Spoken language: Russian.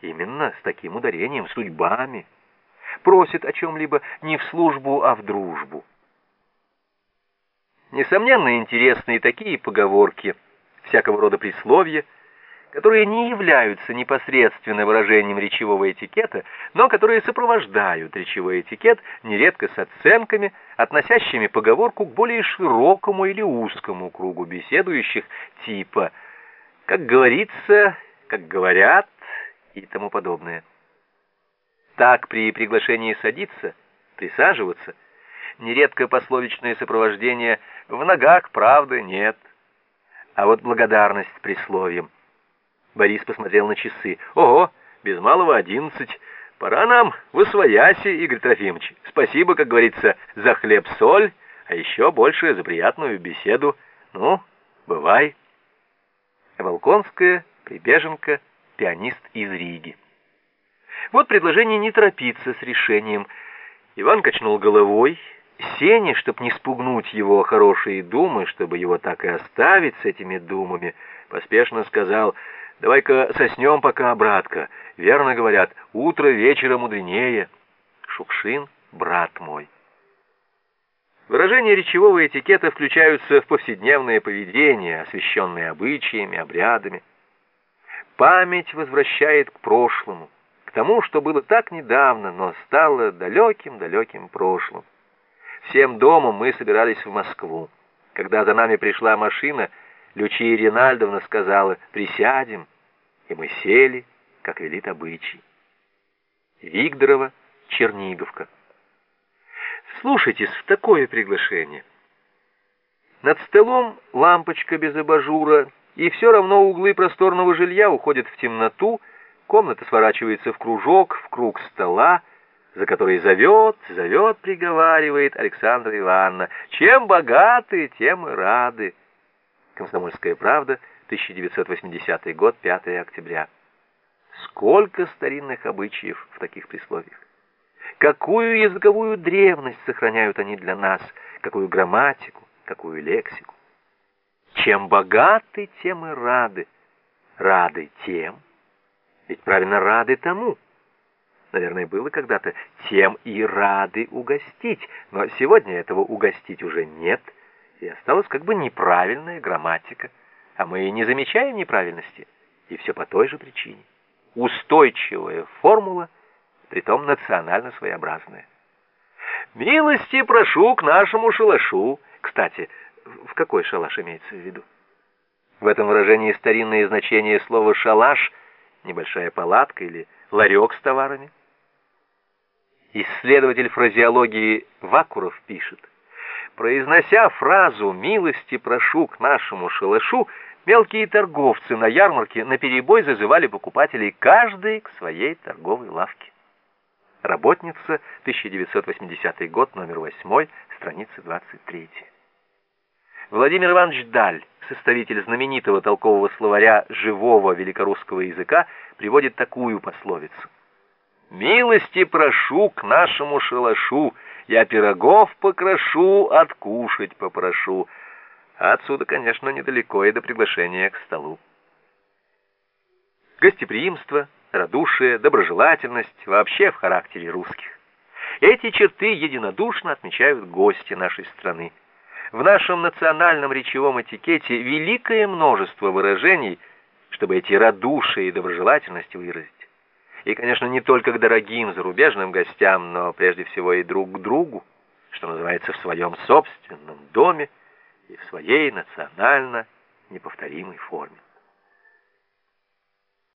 Именно с таким ударением, судьбами. Просит о чем-либо не в службу, а в дружбу. Несомненно, интересны и такие поговорки, всякого рода присловия, которые не являются непосредственно выражением речевого этикета, но которые сопровождают речевой этикет нередко с оценками, относящими поговорку к более широкому или узкому кругу беседующих типа «как говорится», «как говорят» и тому подобное. Так при приглашении садиться, присаживаться, нередко пословичное сопровождение «в ногах правды нет», а вот благодарность присловием – Борис посмотрел на часы. «Ого, без малого одиннадцать. Пора нам в Игорь Трофимович. Спасибо, как говорится, за хлеб-соль, а еще больше за приятную беседу. Ну, бывай». Волконская, Прибеженка, пианист из Риги. Вот предложение не торопиться с решением. Иван качнул головой. Сене, чтоб не спугнуть его хорошие думы, чтобы его так и оставить с этими думами, поспешно сказал — Давай-ка соснем пока, братка. Верно говорят, утро вечера мудренее. Шукшин, брат мой. Выражения речевого этикета включаются в повседневное поведение, освященное обычаями, обрядами. Память возвращает к прошлому, к тому, что было так недавно, но стало далеким-далеким прошлым. Всем домом мы собирались в Москву. Когда за нами пришла машина, Лючия Ринальдовна сказала «присядем», и мы сели, как велит обычай. Вигдорова, Черниговка. Слушайтесь в такое приглашение. Над столом лампочка без абажура, и все равно углы просторного жилья уходят в темноту, комната сворачивается в кружок, в круг стола, за который зовет, зовет, приговаривает Александра Ивановна. Чем богаты, тем и рады. Комсомольская правда, 1980 год, 5 октября. Сколько старинных обычаев в таких присловиях. Какую языковую древность сохраняют они для нас, какую грамматику, какую лексику. Чем богаты, тем и рады. Рады тем, ведь правильно рады тому. Наверное, было когда-то тем и рады угостить, но сегодня этого угостить уже нет – и осталась как бы неправильная грамматика. А мы и не замечаем неправильности, и все по той же причине. Устойчивая формула, притом национально своеобразная. «Милости прошу к нашему шалашу». Кстати, в какой шалаш имеется в виду? В этом выражении старинное значение слова «шалаш» — небольшая палатка или ларек с товарами. Исследователь фразеологии Вакуров пишет — Произнося фразу «милости прошу к нашему шалашу», мелкие торговцы на ярмарке наперебой зазывали покупателей каждый к своей торговой лавке. Работница, 1980 год, номер 8, страница 23. Владимир Иванович Даль, составитель знаменитого толкового словаря живого великорусского языка, приводит такую пословицу. «Милости прошу к нашему шалашу, я пирогов покрошу, откушать попрошу. отсюда, конечно, недалеко и до приглашения к столу. Гостеприимство, радушие, доброжелательность вообще в характере русских. Эти черты единодушно отмечают гости нашей страны. В нашем национальном речевом этикете великое множество выражений, чтобы эти радушие и доброжелательность выразить. И, конечно, не только к дорогим зарубежным гостям, но прежде всего и друг к другу, что называется, в своем собственном доме и в своей национально неповторимой форме.